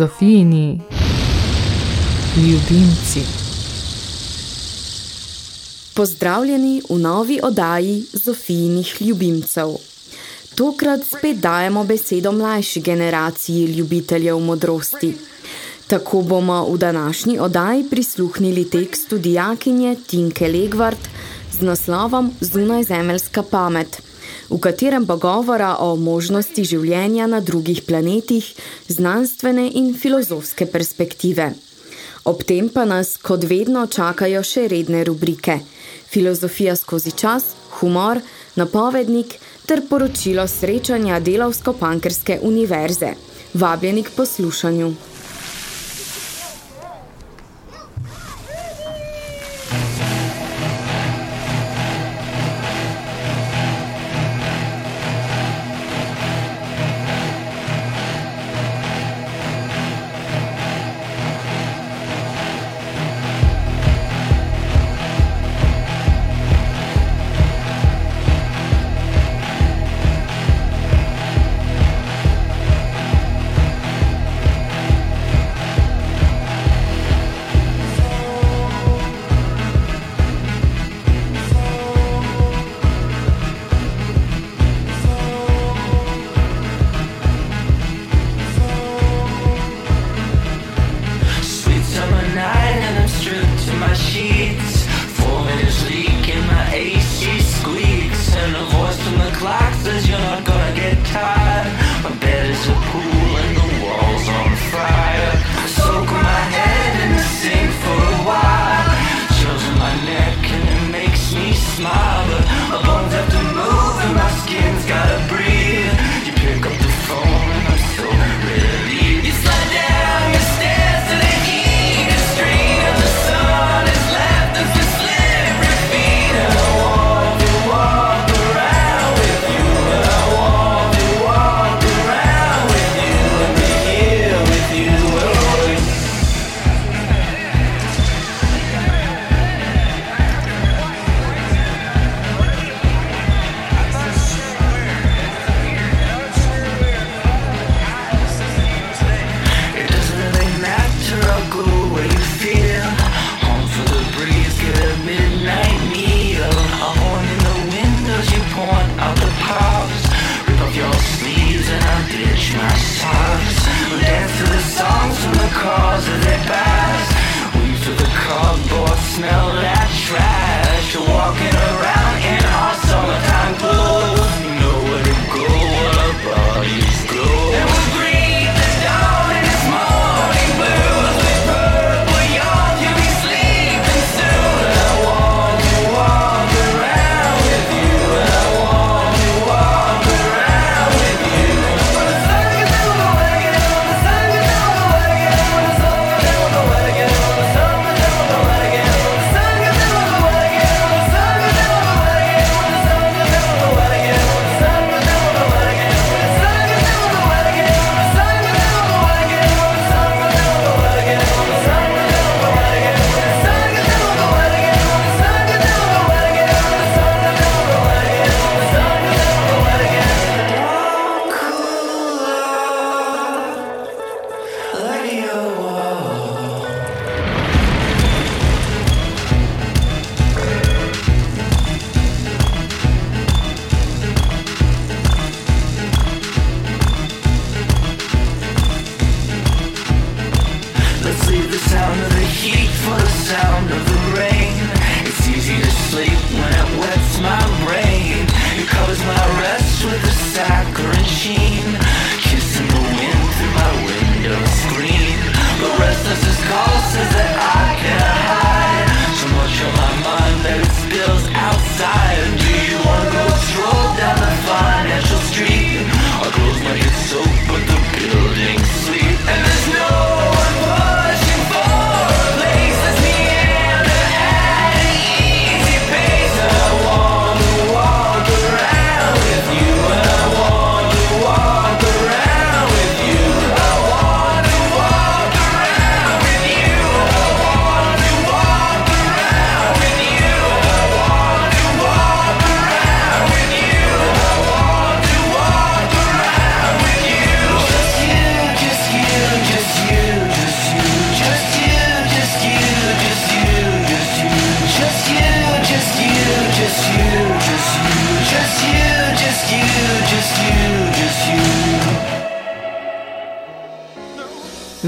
Zofijini ljubimci. Pozdravljeni v novi oddaji Zofijinih ljubimcev. Tokrat spet dajemo besedo mlajši generaciji ljubiteljev modrosti. Tako bomo v današnji oddaji prisluhnili tekstu dijakinje Tinke Legvart z naslovom Zunajzemeljska pamet, v katerem bo govora o možnosti življenja na drugih planetih, znanstvene in filozofske perspektive. Ob tem pa nas, kot vedno, čakajo še redne rubrike Filozofija skozi čas, humor, napovednik ter poročilo srečanja Delavsko-Pankerske univerze. Vabljeni k poslušanju.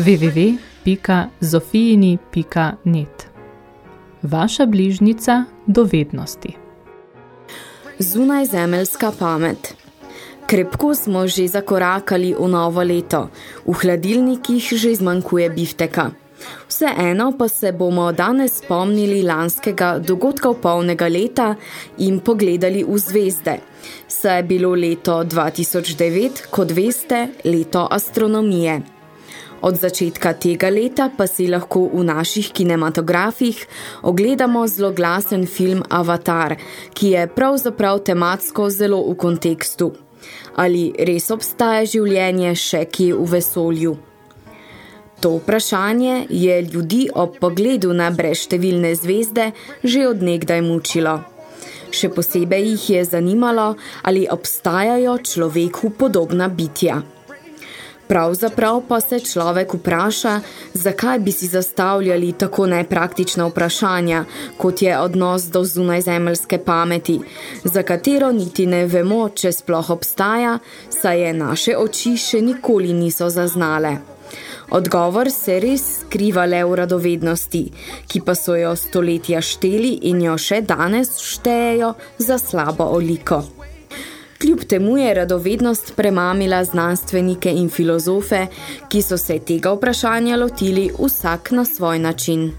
www.zofijini.net Vaša bližnica dovednosti. Zunajzemeljska pamet. Krepko smo že zakorakali v novo leto, v hladilnikih že zmanjkuje bifteka. Vseeno pa se bomo danes spomnili lanskega dogodka polnega leta in pogledali v zvezde. Saj je bilo leto 2009, kot veste, leto astronomije. Od začetka tega leta pa si lahko v naših kinematografih ogledamo zloglasen film Avatar, ki je pravzaprav tematsko zelo v kontekstu. Ali res obstaja življenje še kje v vesolju? To vprašanje je ljudi ob pogledu na brezštevilne zvezde že odnegdaj mučilo. Še posebej jih je zanimalo, ali obstajajo človeku podobna bitja. Pravzaprav pa se človek vpraša, zakaj bi si zastavljali tako nepraktična vprašanja, kot je odnos do zunajzemeljske pameti, za katero niti ne vemo, če sploh obstaja, saj je naše oči še nikoli niso zaznale. Odgovor se res skriva le v radovednosti, ki pa so jo stoletja šteli in jo še danes štejejo za slabo oliko. Kljub temu je radovednost premamila znanstvenike in filozofe, ki so se tega vprašanja lotili vsak na svoj način.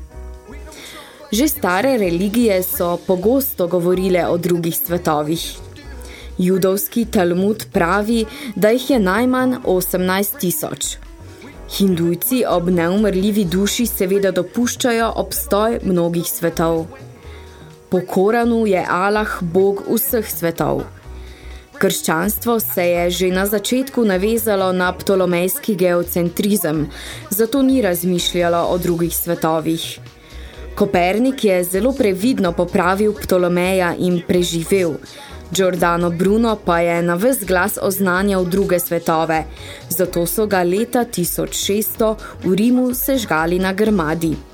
Že stare religije so pogosto govorile o drugih svetovih. Judovski Talmud pravi, da jih je najmanj 18 tisoč. Hindujci ob neumrljivi duši seveda dopuščajo obstoj mnogih svetov. Po Koranu je Allah bog vseh svetov. Krščanstvo se je že na začetku navezalo na ptolomejski geocentrizem, zato ni razmišljalo o drugih svetovih. Kopernik je zelo previdno popravil Ptolomeja in preživel, Giordano Bruno pa je na ves glas oznanjal druge svetove, zato so ga leta 1600 v Rimu sežgali na grmadi.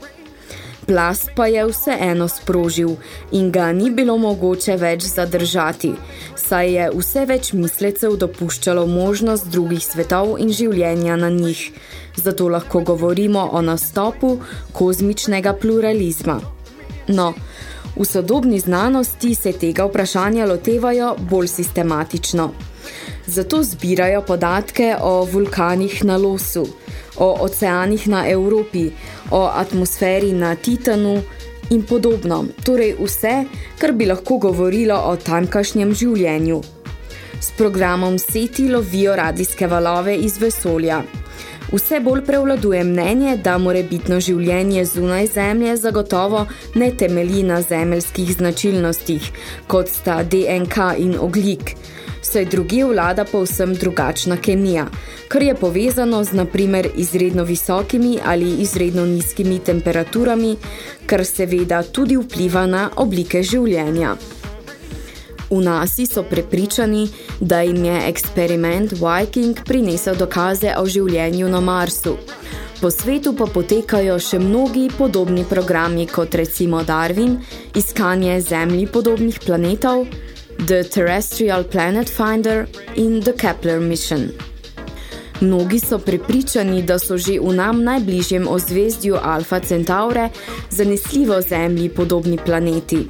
Plas pa je vseeno sprožil in ga ni bilo mogoče več zadržati, saj je vse več mislecev dopuščalo možnost drugih svetov in življenja na njih, zato lahko govorimo o nastopu kozmičnega pluralizma. No, v sodobni znanosti se tega vprašanja lotevajo bolj sistematično. Zato zbirajo podatke o vulkanih na Losu, o oceanih na Evropi, o atmosferi na Titanu in podobno, torej vse, kar bi lahko govorilo o tamkašnjem življenju. S programom SETI lovijo radijske valove iz vesolja. Vse bolj prevladuje mnenje, da morebitno življenje zunaj zemlje zagotovo ne temelji na zemeljskih značilnostih, kot sta DNK in oglik, saj drugi vlada povsem drugačna kemija, kar je povezano z naprimer izredno visokimi ali izredno nizkimi temperaturami, kar seveda tudi vpliva na oblike življenja. V nasi so prepričani, da jim je eksperiment Viking prinesel dokaze o življenju na Marsu. Po svetu pa potekajo še mnogi podobni programi, kot recimo Darwin, iskanje zemlji podobnih planetov, The Terrestrial Planet Finder in The Kepler Mission. Mnogi so prepričani, da so že v nam najbližjem ozvezdju Alfa Centaure zanesljivo zemlji podobni planeti.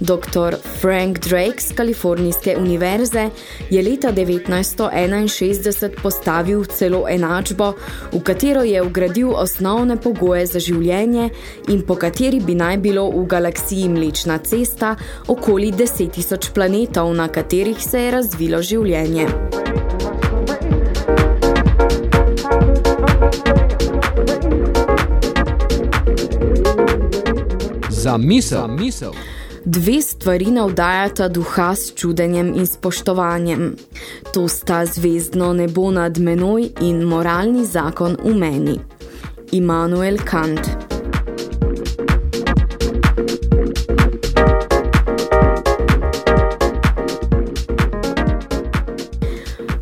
Dr. Frank Drake z Kalifornijske univerze je leta 1961 postavil celo enačbo, v katero je ugradil osnovne pogoje za življenje in po kateri bi naj bilo v galaksiji Mlečna cesta okoli 10 tisoč planetov, na katerih se je razvilo življenje. Za misel. Za misel. Dve stvari navdajata duha s čudenjem in spoštovanjem. To sta zvezdno nebo nad menoj in moralni zakon v meni. Immanuel Kant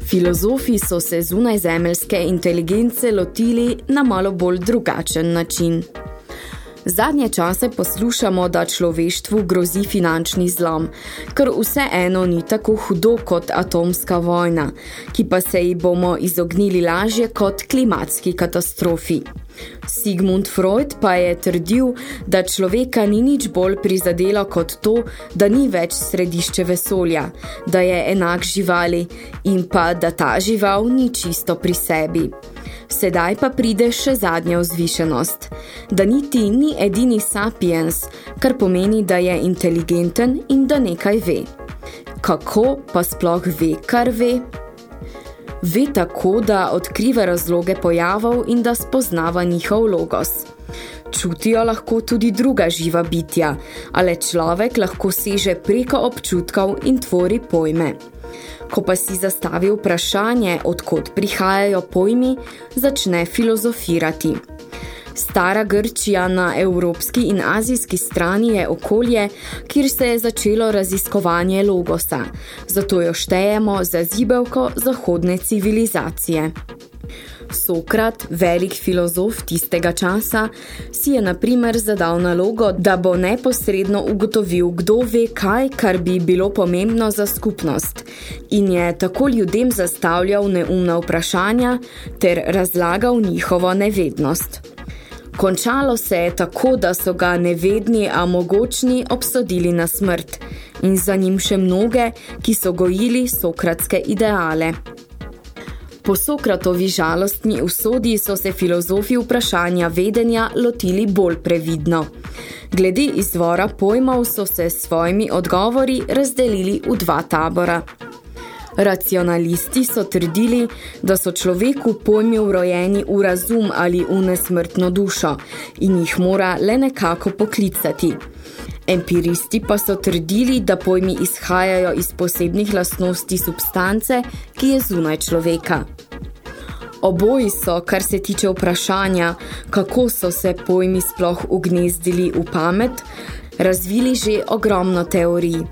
Filozofi so se zunajzemeljske inteligence lotili na malo bolj drugačen način. Zadnje čase poslušamo, da človeštvu grozi finančni zlom, ker vse eno ni tako hudo kot atomska vojna, ki pa se ji bomo izognili lažje kot klimatski katastrofi. Sigmund Freud pa je trdil, da človeka ni nič bolj prizadelo kot to, da ni več središče vesolja, da je enak živali in pa da ta žival ni čisto pri sebi. Sedaj pa pride še zadnja vzvišenost, da niti ni edini sapiens, kar pomeni, da je inteligenten in da nekaj ve. Kako pa sploh ve, kar ve? Ve tako, da odkriva razloge pojavov in da spoznava njihov logos. Čutijo lahko tudi druga živa bitja, ale človek lahko seže preko občutkov in tvori pojme. Ko pa si zastavi vprašanje, odkot prihajajo pojmi, začne filozofirati. Stara Grčija na evropski in azijski strani je okolje, kjer se je začelo raziskovanje logosa, zato jo štejemo za zibelko zahodne civilizacije. Sokrat, velik filozof tistega časa, si je na primer zadal nalogo, da bo neposredno ugotovil, kdo ve kaj, kar bi bilo pomembno za skupnost in je tako ljudem zastavljal neumna vprašanja ter razlagal njihovo nevednost. Končalo se je tako, da so ga nevedni, a mogočni obsodili na smrt in za njim še mnoge, ki so gojili sokratske ideale. Po Sokratovi žalostni usodi so se filozofi vprašanja vedenja lotili bolj previdno. Glede izvora pojmov so se s svojimi odgovori razdelili v dva tabora. Racionalisti so trdili, da so človeku pojmi vrojeni v razum ali v nesmrtno dušo in jih mora le nekako poklicati. Empiristi pa so trdili, da pojmi izhajajo iz posebnih lastnosti substance, ki je zunaj človeka. Oboji so, kar se tiče vprašanja, kako so se pojmi sploh ugnezdili v pamet, razvili že ogromno teorij.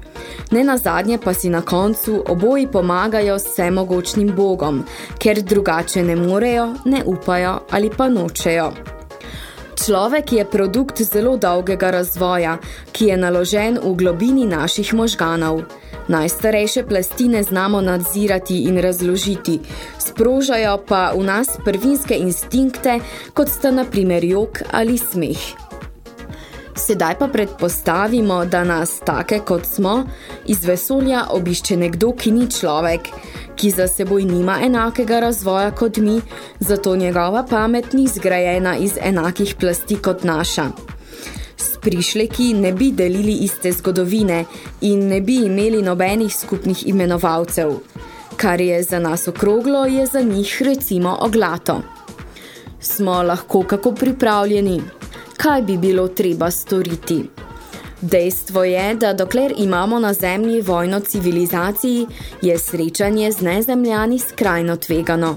Ne nazadnje pa si na koncu oboji pomagajo s vsemogočnim bogom, ker drugače ne morejo, ne upajo ali pa nočejo. Človek je produkt zelo dolgega razvoja, ki je naložen v globini naših možganov. Najstarejše plastine znamo nadzirati in razložiti, sprožajo pa v nas prvinske instinkte, kot sta na primer jok ali smeh. Sedaj pa predpostavimo, da nas take kot smo, iz vesolja obišče nekdo, ki ni človek, ki za seboj nima enakega razvoja kot mi, zato njegova pamet ni zgrajena iz enakih plasti kot naša. S prišleki ne bi delili iste zgodovine in ne bi imeli nobenih skupnih imenovalcev. Kar je za nas okroglo, je za njih recimo oglato. Smo lahko kako pripravljeni? kaj bi bilo treba storiti. Dejstvo je, da dokler imamo na zemlji vojno civilizaciji, je srečanje z nezemljani skrajno tvegano.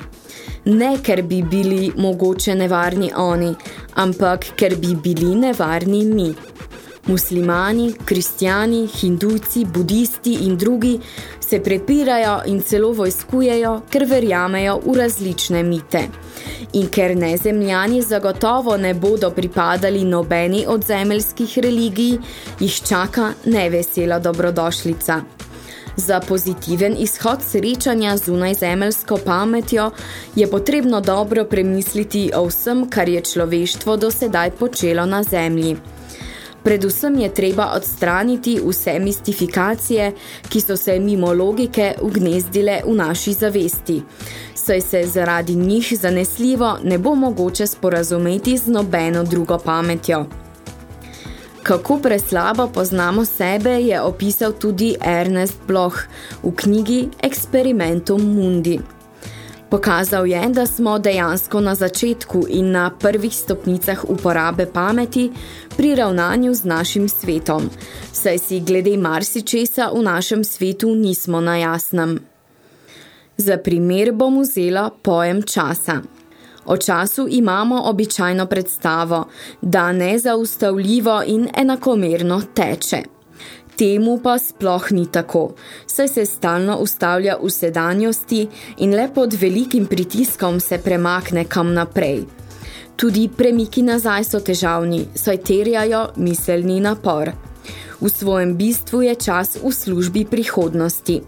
Ne, ker bi bili mogoče nevarni oni, ampak ker bi bili nevarni mi. Muslimani, kristjani, hindujci, budisti in drugi se prepirajo in celo vojskujejo, ker verjamejo v različne mite. In ker nezemljani zagotovo ne bodo pripadali nobeni od zemeljskih religij, jih čaka nevesela dobrodošlica. Za pozitiven izhod srečanja zunaj zemeljsko pametjo je potrebno dobro premisliti o vsem, kar je človeštvo do sedaj počelo na zemlji. Predvsem je treba odstraniti vse mistifikacije, ki so se mimo logike ugnezdile v naši zavesti. Saj se zaradi njih zanesljivo ne bo mogoče sporazumeti z nobeno drugo pametjo. Kako preslabo poznamo sebe, je opisal tudi Ernest Bloch v knjigi Experimentum Mundi. Pokazal je, da smo dejansko na začetku in na prvih stopnicah uporabe pameti pri ravnanju z našim svetom, saj si glede marsičesa v našem svetu nismo na jasnem. Za primer bom vzela pojem časa. O času imamo običajno predstavo, da nezaustavljivo in enakomerno teče. Temu pa sploh ni tako, saj se stalno ustavlja v sedanjosti in le pod velikim pritiskom se premakne kam naprej. Tudi premiki nazaj so težavni, saj terjajo miselni napor. V svojem bistvu je čas v službi prihodnosti.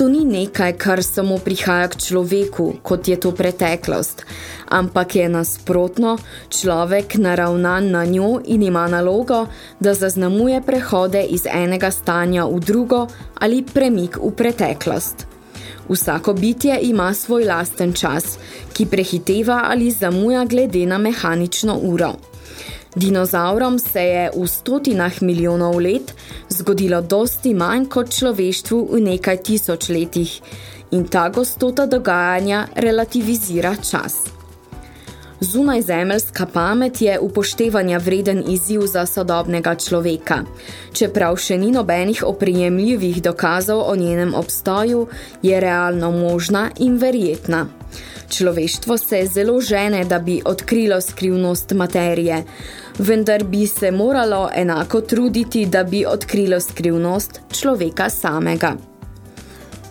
To ni nekaj, kar samo prihaja k človeku, kot je to preteklost, ampak je nasprotno človek naravnan na njo in ima nalogo, da zaznamuje prehode iz enega stanja v drugo ali premik v preteklost. Vsako bitje ima svoj lasten čas, ki prehiteva ali zamuja glede na mehanično uro. Dinozaurom se je v stotinah milijonov let zgodilo dosti manj kot človeštvu v nekaj tisoč letih in ta gostota dogajanja relativizira čas. Zunajzemeljska pamet je upoštevanja vreden izziv za sodobnega človeka. Čeprav še ni nobenih oprijemljivih dokazov o njenem obstoju, je realno možna in verjetna. Človeštvo se zelo žene, da bi odkrilo skrivnost materije, vendar bi se moralo enako truditi, da bi odkrilo skrivnost človeka samega.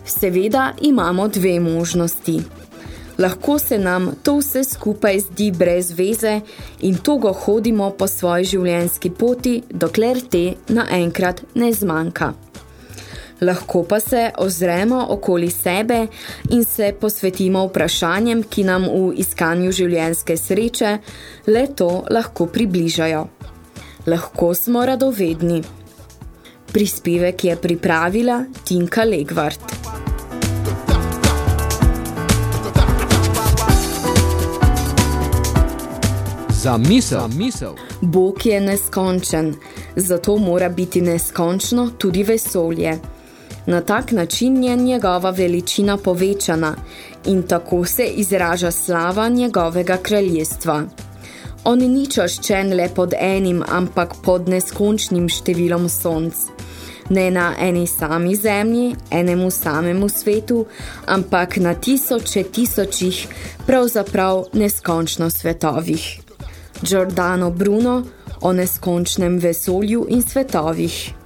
Seveda imamo dve možnosti. Lahko se nam to vse skupaj zdi brez veze in togo hodimo po svoji življenjski poti, dokler te naenkrat ne zmanjka. Lahko pa se ozremo okoli sebe in se posvetimo vprašanjem, ki nam v iskanju življenjske sreče le to lahko približajo. Lahko smo radovedni. Prispevek je pripravila Tinka Legvart. Za misel, misel. Bog je neskončen, zato mora biti neskončno tudi vesolje. Na tak način je njegova veličina povečana in tako se izraža slava njegovega kraljestva. On ni čaščen le pod enim, ampak pod neskončnim številom sonc. Ne na eni sami zemlji, enemu samemu svetu, ampak na tisoče tisočih, pravzaprav neskončno svetovih. Giordano Bruno o neskončnem vesolju in svetovih.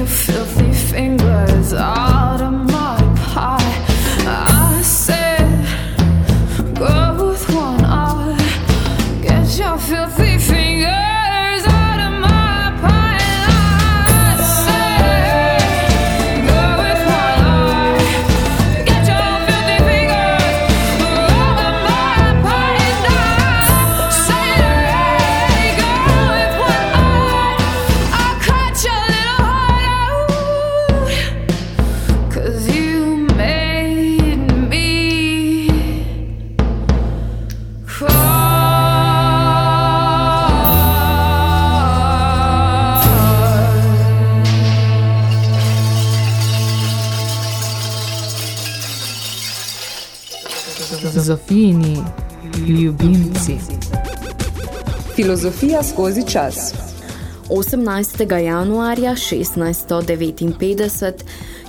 you feel Filozofija skozi čas. 18. januarja 1659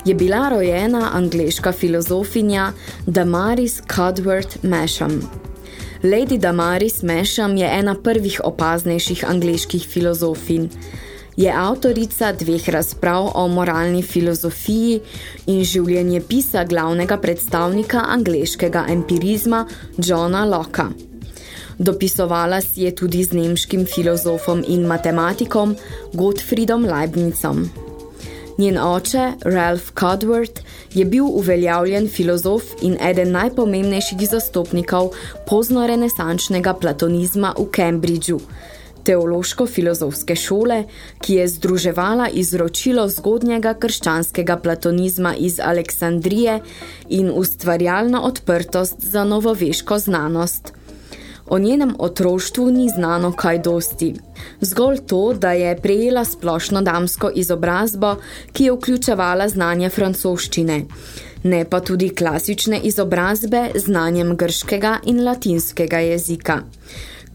je bila rojena angleška filozofinja Damaris Cudworth Masham. Lady Damaris Masham je ena prvih opaznejših angleških filozofin. Je avtorica dveh razprav o moralni filozofiji in življenje pisa glavnega predstavnika angleškega empirizma Johna Locke. Dopisovala si je tudi z nemškim filozofom in matematikom Gottfriedom Leibnicom. Njen oče, Ralph Cudworth, je bil uveljavljen filozof in eden najpomembnejših zastopnikov pozno-renesančnega platonizma v Cambridgeu, teološko-filozofske šole, ki je združevala izročilo zgodnjega krščanskega platonizma iz Aleksandrije in ustvarjalno odprtost za novoveško znanost – O njenem otroštvu ni znano kaj dosti. Zgolj to, da je prejela splošno damsko izobrazbo, ki je vključevala znanje francoščine, ne pa tudi klasične izobrazbe znanjem grškega in latinskega jezika.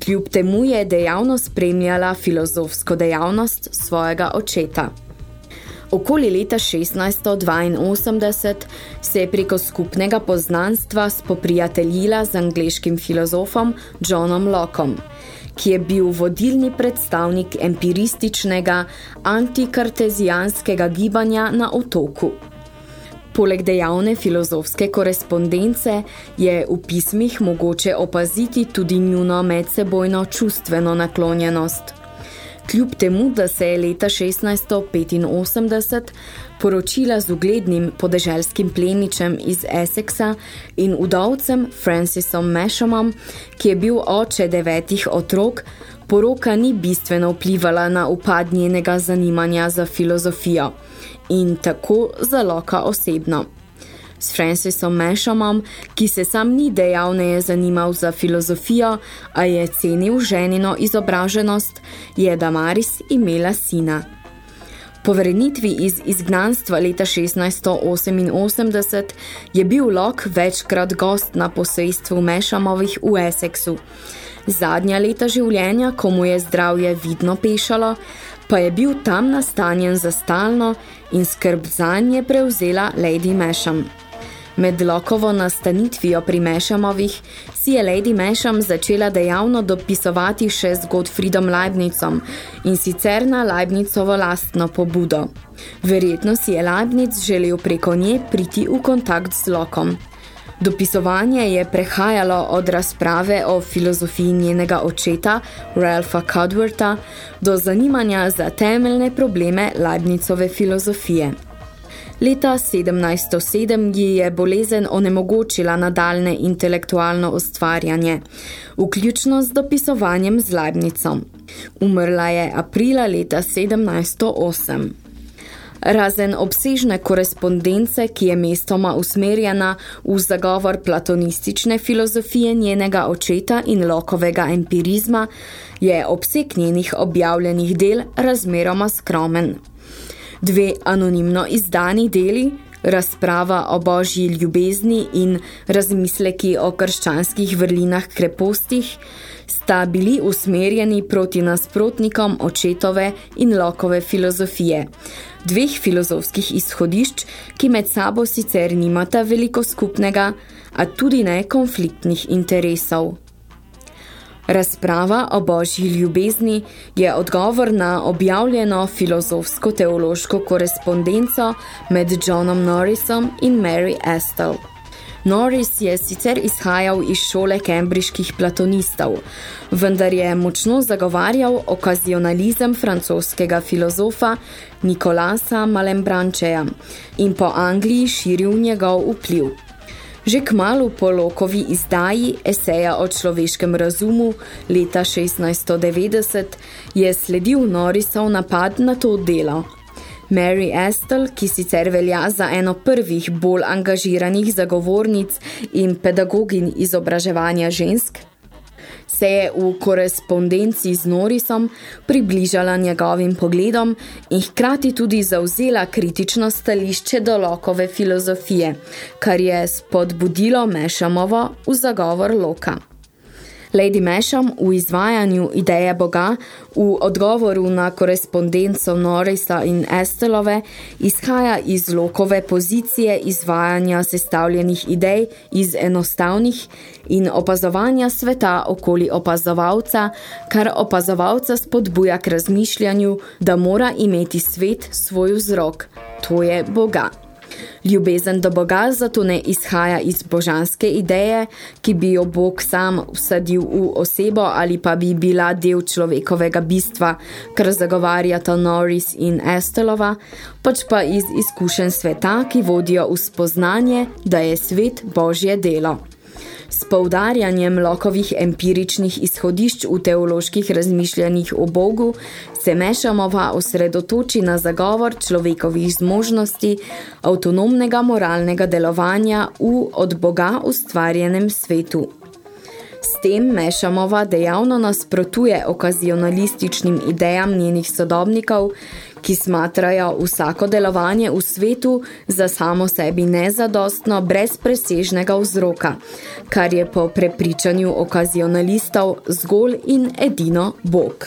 Kljub temu je dejavno spremljala filozofsko dejavnost svojega očeta. Okoli leta 1682 se je preko skupnega poznanstva spoprijateljila z angleškim filozofom Johnom Lockom, ki je bil vodilni predstavnik empirističnega antikartezijanskega gibanja na otoku. Poleg dejavne filozofske korespondence je v pismih mogoče opaziti tudi njuno medsebojno čustveno naklonjenost – Kljub temu, da se je leta 1685 poročila z uglednim podeželskim plemičem iz Essexa in udovcem Francisom Mashamom, ki je bil oče devetih otrok, poroka ni bistveno vplivala na upad njenega zanimanja za filozofijo in tako za Loka osebno s Francisom Mashamom, ki se sam ni dejavneje zanimal za filozofijo, a je cenil ženino izobraženost, je Damaris imela sina. Po vrnitvi iz izgnanstva leta 1688 je bil Locke večkrat gost na posejstvu Mashamovih v Essexu. Zadnja leta življenja, ko mu je zdravje vidno pešalo, pa je bil tam nastanjen za stalno in skrb zanje prevzela Lady Masham. Med Lokovo nastanitvijo pri Mešamovih si je Lady Mešam začela dejavno dopisovati še z Gottfriedom Leibnicom in sicer na Leibnicovo lastno pobudo. Verjetno si je Leibnic želel preko nje priti v kontakt z Lokom. Dopisovanje je prehajalo od razprave o filozofiji njenega očeta, Ralpha Cudwortha, do zanimanja za temeljne probleme Leibnicove filozofije. Leta 1707 ji je bolezen onemogočila nadaljne intelektualno ustvarjanje, vključno z dopisovanjem z Leibnicom. Umrla je aprila leta 1708. Razen obsežne korespondence, ki je mestoma usmerjena v zagovor platonistične filozofije njenega očeta in lokovega empirizma, je obseg njenih objavljenih del razmeroma skromen dve anonimno izdani deli, razprava o božji ljubezni in razmisleki o krščanskih vrlinah krepostih, sta bili usmerjeni proti nasprotnikom očetove in lokove filozofije, dveh filozofskih izhodišč, ki med sabo sicer nimata veliko skupnega, a tudi ne konfliktnih interesov. Razprava o božji ljubezni je odgovor na objavljeno filozofsko-teološko korespondenco med Johnom Norrisom in Mary Estelle. Norris je sicer izhajal iz šole kembriških platonistov, vendar je močno zagovarjal okazionalizem francoskega filozofa Nikolasa Malembrančeja in po Angliji širil njegov vpliv. Že kmalu po Lokovi izdaji eseja o človeškem razumu leta 1690 je sledil Norrisov napad na to delo. Mary Estelle, ki sicer velja za eno prvih bolj angažiranih zagovornic in pedagogin izobraževanja žensk, se je v korespondenci z Norrisom približala njegovim pogledom in hkrati tudi zauzela kritično stališče do Lokove filozofije, kar je spodbudilo Mešamovo v zagovor Loka. Lady Masham v izvajanju ideje Boga v odgovoru na korespondenco Norrisa in Estelove izhaja iz lokove pozicije izvajanja sestavljenih idej iz enostavnih in opazovanja sveta okoli opazovalca, kar opazovalca spodbuja k razmišljanju, da mora imeti svet svoj vzrok, to je Boga. Ljubezen do Boga zato ne izhaja iz božanske ideje, ki bi jo Bog sam vsadil v osebo ali pa bi bila del človekovega bistva, kar zagovarjata Norris in Estelova, pač pa iz izkušenj sveta, ki vodijo v spoznanje, da je svet Božje delo. S poudarjanjem lokovih empiričnih izhodišč v teoloških razmišljanjih o Bogu se Mešamova osredotoči na zagovor človekovih zmožnosti avtonomnega moralnega delovanja v od Boga ustvarjenem svetu. S tem Mešamova dejavno nasprotuje okazionalističnim idejam njenih sodobnikov, ki smatrajo vsako delovanje v svetu za samo sebi nezadostno brez presežnega vzroka, kar je po prepričanju okazionalistov zgolj in edino Bog.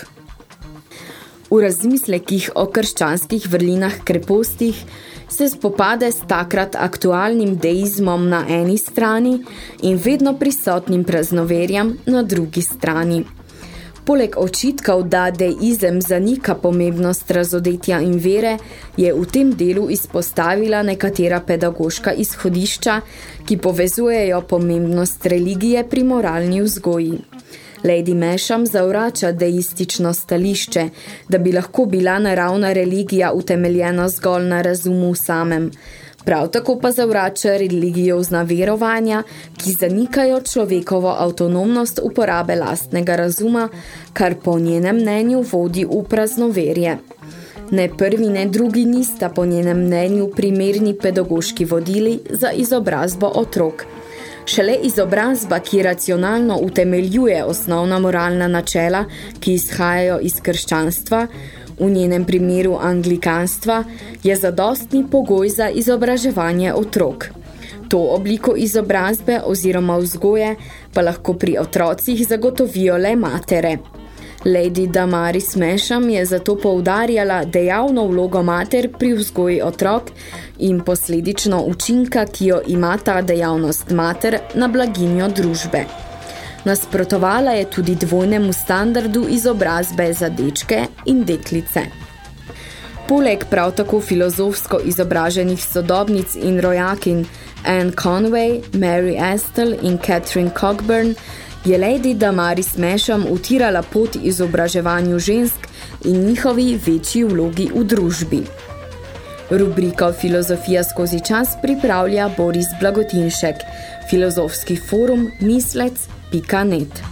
V razmislekih o krščanskih vrlinah krepostih se spopade s takrat aktualnim deizmom na eni strani in vedno prisotnim praznoverjam na drugi strani. Poleg očitkov, da deizem zanika pomembnost razodetja in vere, je v tem delu izpostavila nekatera pedagoška izhodišča, ki povezujejo pomembnost religije pri moralni vzgoji. Lady Masham zavrača deistično stališče, da bi lahko bila naravna religija utemeljena zgolj na razumu samem. Prav tako pa zavrača religijo znaverovanja, ki zanikajo človekovo avtonomnost uporabe lastnega razuma, kar po njenem mnenju vodi v praznoverje. Ne prvi, ne drugi nista po njenem mnenju primerni pedagoški vodili za izobrazbo otrok – Šele izobrazba, ki racionalno utemeljuje osnovna moralna načela, ki izhajajo iz krščanstva, v njenem primeru anglikanstva, je zadostni pogoj za izobraževanje otrok. To obliko izobrazbe oziroma vzgoje pa lahko pri otrocih zagotovijo le matere. Lady Damaris Mesham je zato poudarjala dejavno vlogo mater pri vzgoji otrok in posledično učinka, ki jo ima ta dejavnost mater na blaginjo družbe. Nasprotovala je tudi dvojnemu standardu izobrazbe za dečke in deklice. Poleg prav tako filozofsko izobraženih sodobnic in rojakin Anne Conway, Mary Estel in Catherine Cockburn je Lady Damaris Mesham utirala pot izobraževanju žensk in njihovi večji vlogi v družbi. Rubriko Filozofija skozi čas pripravlja Boris Blagotinšek, filozofski forum mislec.net.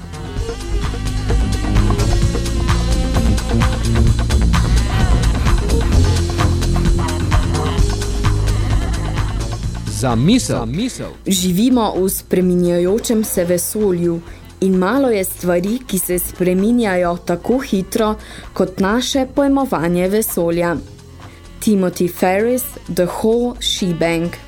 Za misel. Za misel. Živimo v spreminjajočem se vesolju in malo je stvari, ki se spreminjajo tako hitro kot naše pojmovanje vesolja. Timothy Ferris, The Whole Shebang.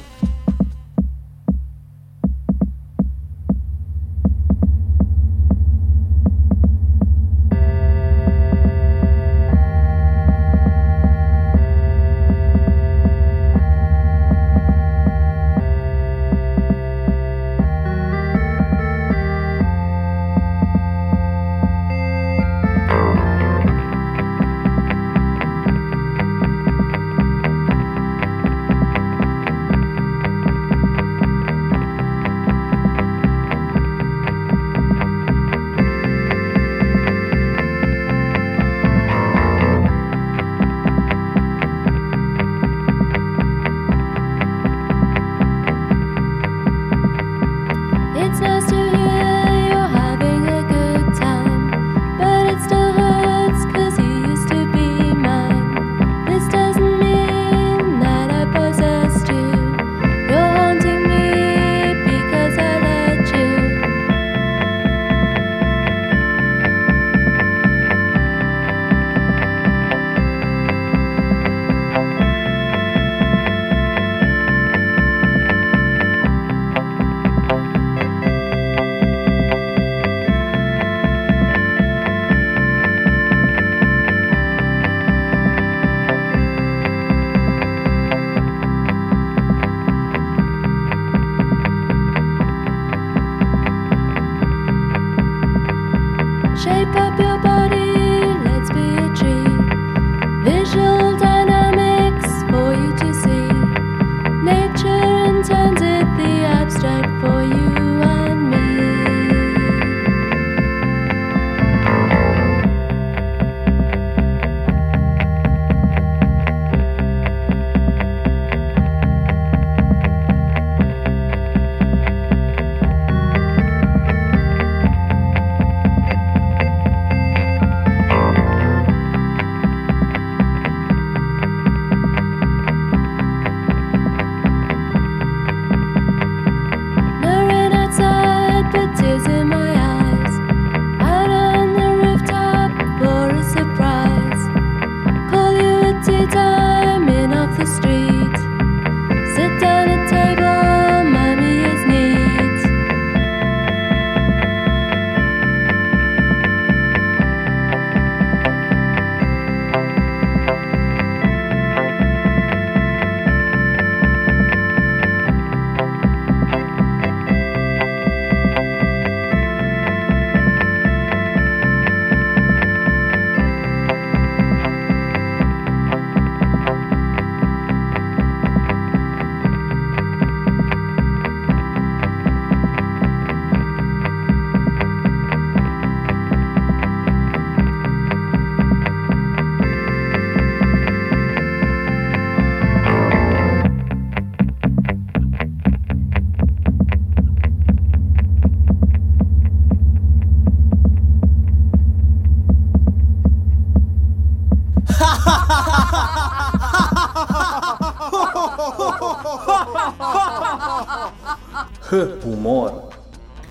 Humor.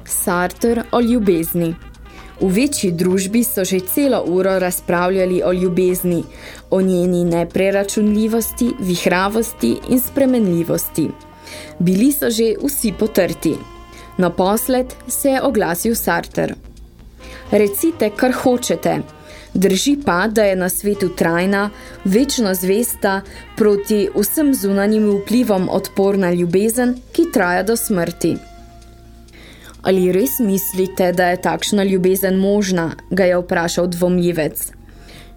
Sartre o ljubezni. V večji družbi so že celo uro razpravljali o ljubezni, o njeni nepreračunljivosti, vihravosti in spremenljivosti. Bili so že vsi potrti. Naposled se je oglasil Sartre. Recite, kar hočete. Drži pa, da je na svetu trajna, večno zvesta, proti vsem zunanjim vplivom odporna ljubezen, ki traja do smrti. Ali res mislite, da je takšna ljubezen možna, ga je vprašal dvomljivec.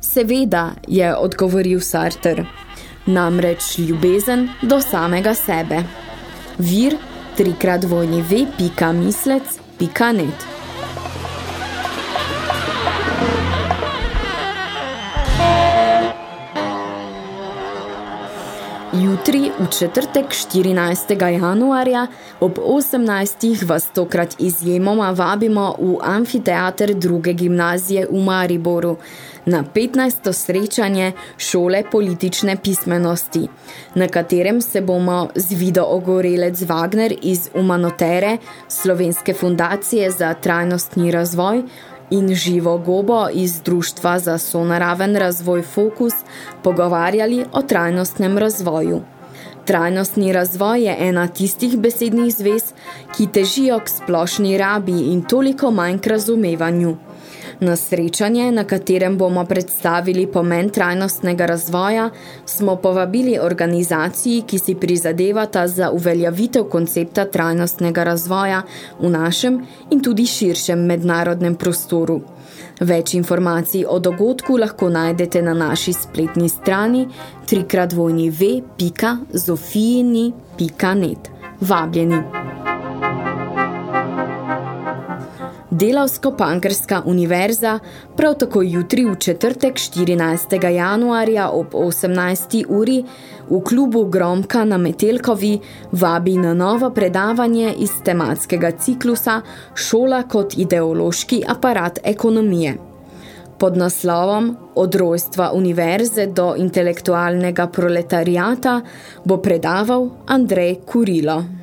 Seveda, je odgovoril Sartre. Namreč ljubezen do samega sebe. Vir trikrat vojni ve, pika mislec, pika net. Jutri, v četrtek 14. januarja, ob 18. vas tokrat izjemoma vabimo v amfiteater druge gimnazije v Mariboru na 15. srečanje šole politične pismenosti, na katerem se bomo z Vido Ogorelec Wagner iz Umanotere, Slovenske fundacije za trajnostni razvoj, in Živo Gobo iz Društva za sonaraven razvoj Fokus pogovarjali o trajnostnem razvoju. Trajnostni razvoj je ena tistih besednih zvez, ki težijo k splošni rabi in toliko manj k razumevanju. Na srečanje, na katerem bomo predstavili pomen trajnostnega razvoja, smo povabili organizaciji, ki si prizadevata za uveljavitev koncepta trajnostnega razvoja v našem in tudi širšem mednarodnem prostoru. Več informacij o dogodku lahko najdete na naši spletni strani www.zofijini.net. Vabljeni! Delavsko-Pankrska univerza prav tako jutri v četrtek 14. januarja ob 18. uri v klubu Gromka na Metelkovi vabi na novo predavanje iz tematskega ciklusa Šola kot ideološki aparat ekonomije. Pod naslovom Od rojstva univerze do intelektualnega proletariata bo predaval Andrej Kurilo.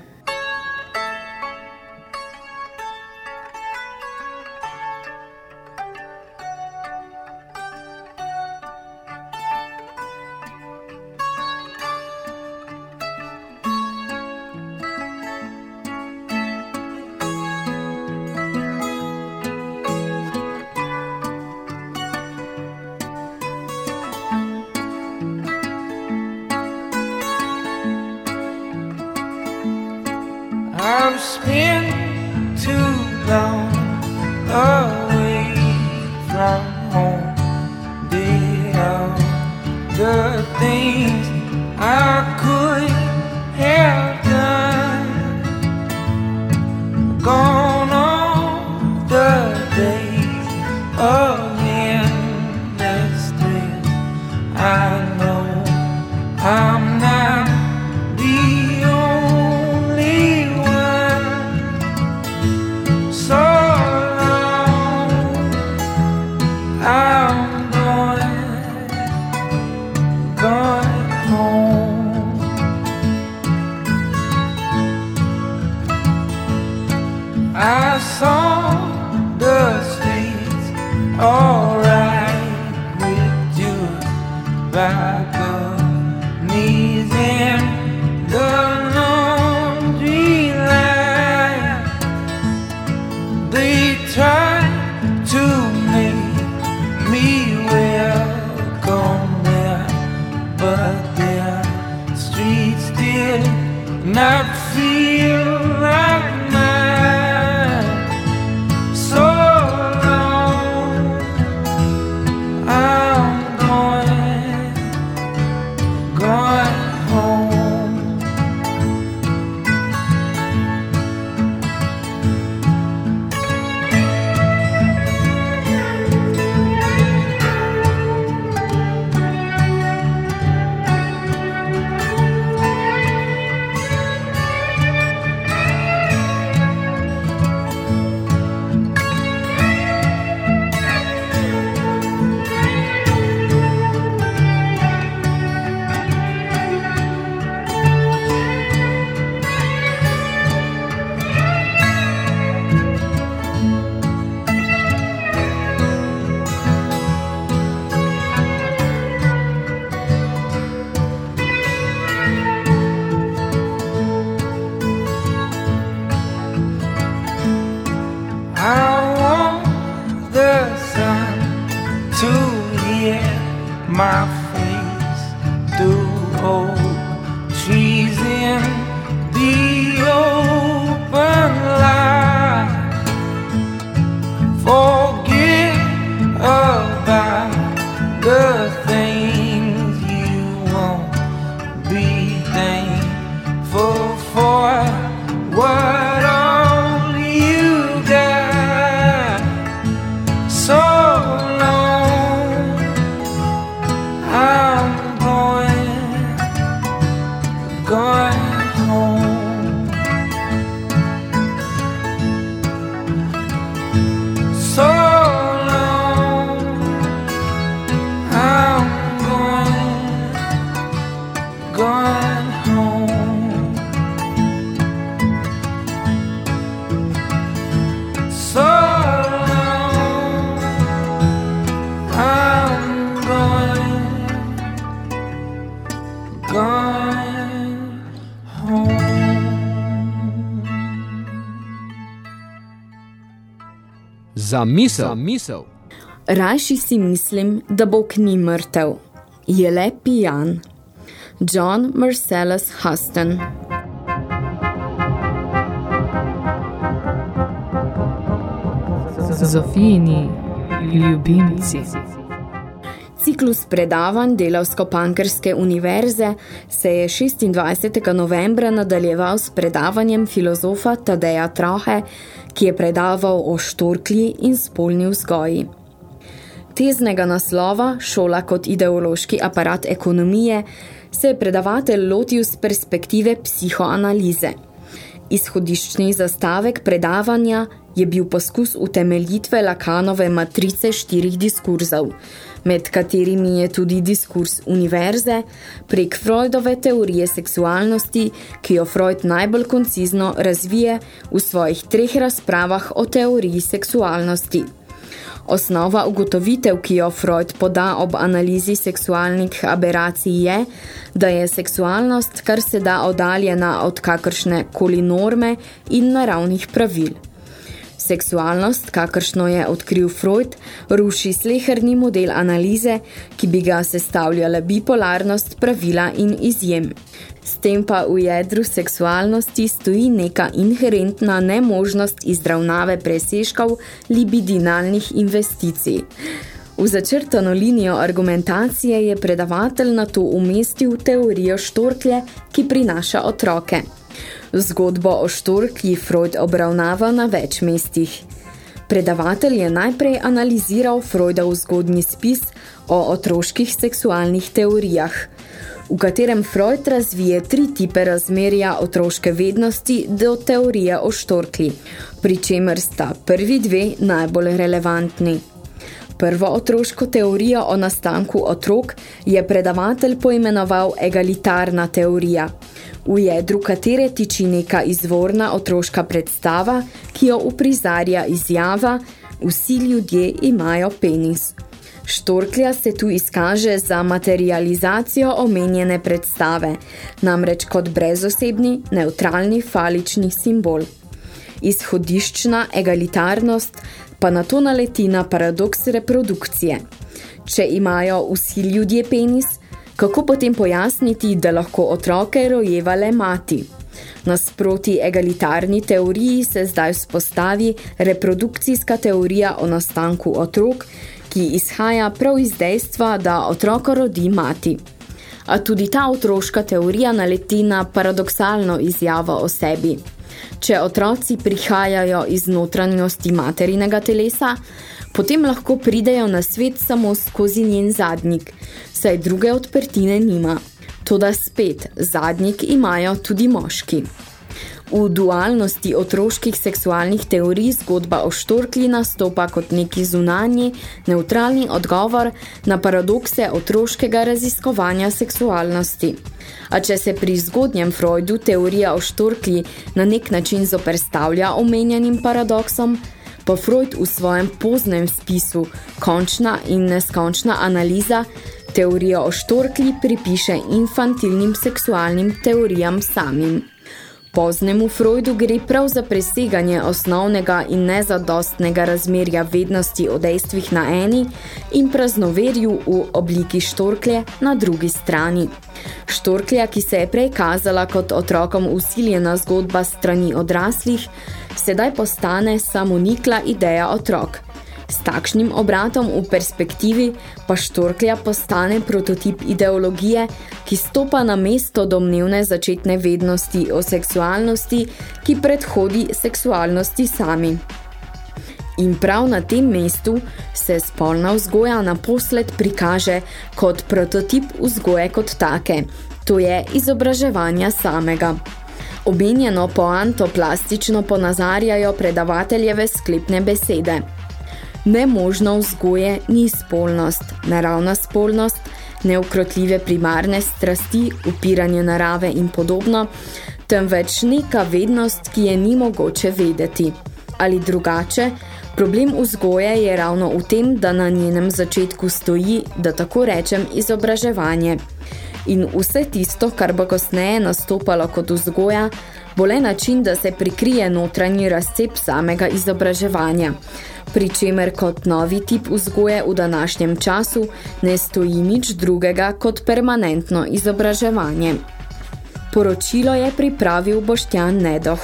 feel, not feel. Za misel. Za misel. Rajši si mislim, da Bog ni mrtev. Je le pijan. John Marcellus Huston Zofijini ljubimci. Ciklus predavanj Delavsko-Pankrske univerze se je 26. novembra nadaljeval s predavanjem filozofa Tadeja Trohe, ki je predaval o štorklji in spolni vzgoji. Teznega naslova Šola kot ideološki aparat ekonomije se je predavatelj lotil z perspektive psihoanalize. Izhodiščni zastavek predavanja je bil poskus utemeljitve Lakanove matrice štirih diskurzov, med katerimi je tudi diskurs univerze, prek Freudove teorije seksualnosti, ki jo Freud najbolj koncizno razvije v svojih treh razpravah o teoriji seksualnosti. Osnova ugotovitev, ki jo Freud poda ob analizi seksualnih aberacij je, da je seksualnost kar se da oddaljena od kakršne koli norme in naravnih pravil. Seksualnost, kakršno je odkril Freud, ruši sleherni model analize, ki bi ga sestavljala bipolarnost pravila in izjem. S tem pa v jedru seksualnosti stoji neka inherentna nemožnost izravnave presežkov libidinalnih investicij. V začrtano linijo argumentacije je predavatelj na to umestil teorijo štorklje, ki prinaša otroke. Zgodbo o štorki Freud obravnava na več mestih. Predavatelj je najprej analiziral Freudov zgodnji spis o otroških seksualnih teorijah, v katerem Freud razvije tri tipe razmerja otroške vednosti do teorije o štorkli, pri čemer sta prvi dve najbolj relevantni. Prvo otroško teorijo o nastanku otrok je predavatelj poimenoval egalitarna teorija, v jedru katere tiči neka izvorna otroška predstava, ki jo uprizarja izjava Vsi ljudje imajo penis. Štorklja se tu izkaže za materializacijo omenjene predstave, namreč kot brezosebni, neutralni falični simbol. Izhodiščna egalitarnost pa na to naleti na paradoks reprodukcije. Če imajo vsi ljudje penis, kako potem pojasniti, da lahko otroke rojeva le mati? Nasproti egalitarni teoriji se zdaj vzpostavi reprodukcijska teorija o nastanku otrok, ki izhaja prav iz dejstva, da otroko rodi mati. A tudi ta otroška teorija naleti na paradoksalno izjavo o sebi. Če otroci prihajajo iz notranjosti materinega telesa, potem lahko pridejo na svet samo skozi njen zadnik, saj druge odprtine nima. Toda spet, zadnik imajo tudi moški. V dualnosti otroških seksualnih teorij zgodba o štorkli nastopa kot neki zunanji, neutralni odgovor na paradokse otroškega raziskovanja seksualnosti. A če se pri zgodnjem Freudu teorija o štorkli na nek način zoperstavlja omenjenim paradoksom, pa Freud v svojem poznem spisu Končna in neskončna analiza teorijo o štorkli pripiše infantilnim seksualnim teorijam samim. Poznemu Freudu gre prav za preseganje osnovnega in nezadostnega razmerja vednosti o dejstvih na eni in praznoverju v obliki štorklje na drugi strani. Štorklja, ki se je prej kazala kot otrokom usiljena zgodba strani odraslih, sedaj postane samonikla ideja otrok – S takšnim obratom v perspektivi pa štorklja postane prototip ideologije, ki stopa na mesto domnevne začetne vednosti o seksualnosti, ki predhodi seksualnosti sami. In prav na tem mestu se spolna vzgoja naposled prikaže kot prototip vzgoje kot take, to je izobraževanja samega. Omenjeno poanto plastično ponazarjajo predavateljeve sklepne besede – Nemožno vzgoje ni spolnost, naravna spolnost, neukrotljive primarne strasti, upiranje narave in podobno, temveč neka vednost, ki je ni mogoče vedeti. Ali drugače, problem vzgoje je ravno v tem, da na njenem začetku stoji, da tako rečem, izobraževanje. In vse tisto, kar bo kasneje nastopalo kot vzgoja, bo le način, da se prikrije notranji razcep samega izobraževanja pri čemer kot novi tip vzgoje v današnjem času ne stoji nič drugega kot permanentno izobraževanje. Poročilo je pripravil Boštjan Nedoh.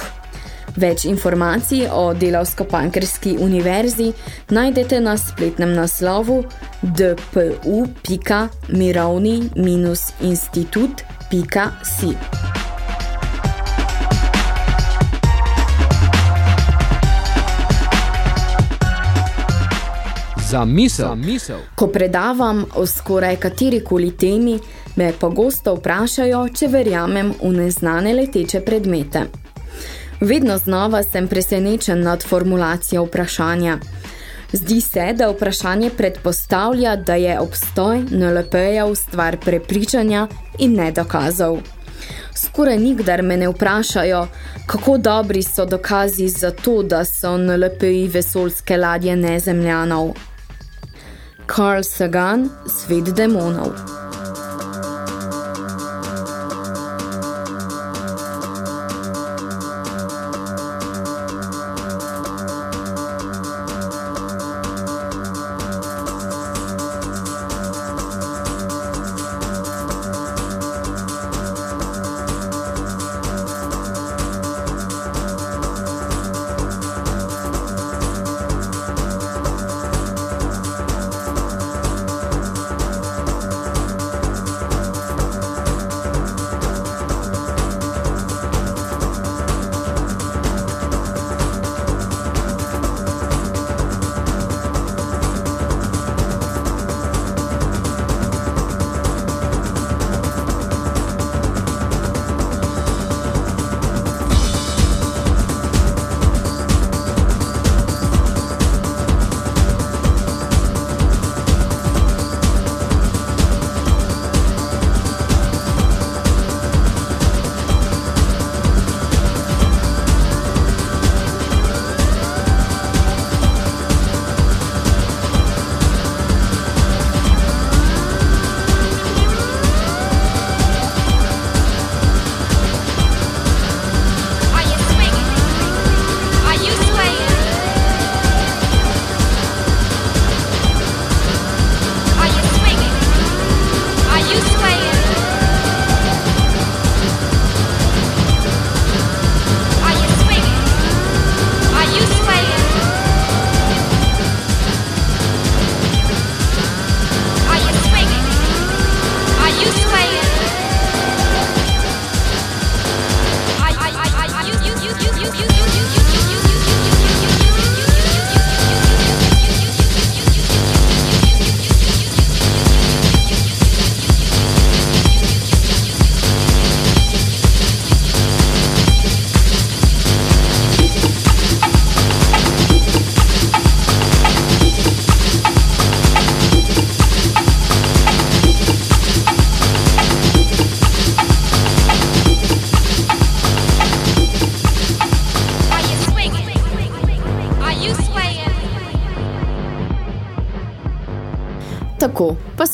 Več informacij o Delavsko-Pankrski univerzi najdete na spletnem naslovu dpu.mirovni-institut.si. Za misel. Za misel. Ko predavam o skoraj katerikoli temi, me pogosto vprašajo, če verjamem v neznane leteče predmete. Vedno znova sem presenečen nad formulacijo vprašanja. Zdi se, da vprašanje predpostavlja, da je obstoj NLP-ja v stvar prepričanja in ne dokazov. Skoraj nikdar me ne vprašajo, kako dobri so dokazi za to, da so NLP-ji vesolske ladje nezemljanov. Carl Sagan, Svet demonov.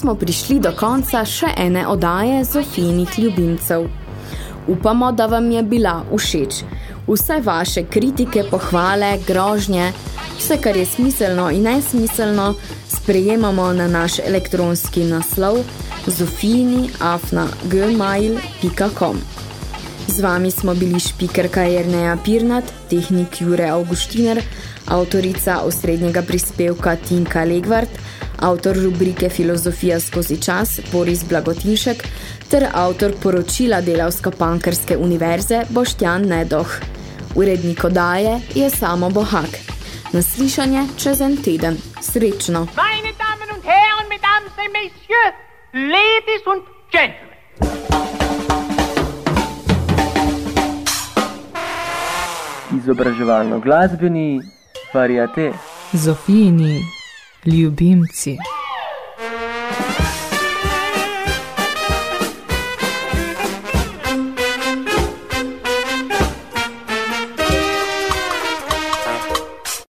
Smo prišli do konca še ene odaje Zofijinih ljubimcev. Upamo, da vam je bila všeč. Vse vaše kritike, pohvale, grožnje, vse, kar je smiselno in nesmiselno, sprejemamo na naš elektronski naslov zofini.afna.gmail.com Z vami smo bili špikerka Jerneja Pirnat, tehnik Jure Augustiner, avtorica osrednjega prispevka Tinka Legvart, avtor rubrike Filozofija skozi čas Boris Blagotinšek ter avtor poročila Delavsko-Pankrske univerze Boštjan Nedoh. Urednik odaje je Samo Bohak. Naslišanje čez en teden. Srečno! Meine Damen und Herren, Mesdames et Messieurs, Ladies und Gentlemen. Izobraževalno glasbeni variate. Zofijini ljubimci.